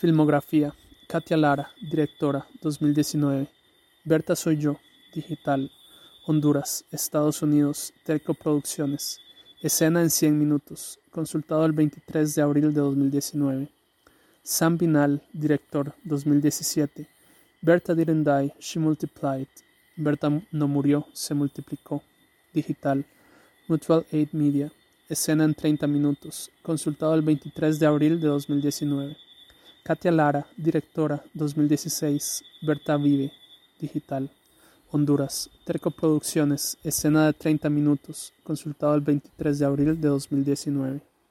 Filmografía: Katia Lara, directora, 2019. Berta Soy Yo, digital. Honduras, Estados Unidos, Telco Producciones. Escena en 100 minutos. Consultado el 23 de abril de 2019. Sam Binal, director, 2017. Berta didn't die, she multiplied. Berta no murió, se multiplicó. Digital. Mutual Aid Media. Escena en 30 minutos. Consultado el 23 de abril de 2019. Katia Lara, directora, 2016. Berta Vive, digital. Honduras. Terco Producciones. Escena de 30 minutos. Consultado el 23 de abril de 2019.